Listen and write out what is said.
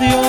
adiós.